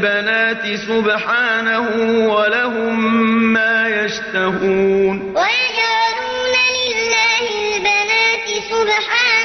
البنات سبحانه ولهم ما يشتهون. ويجعلون لله البنات سبحانه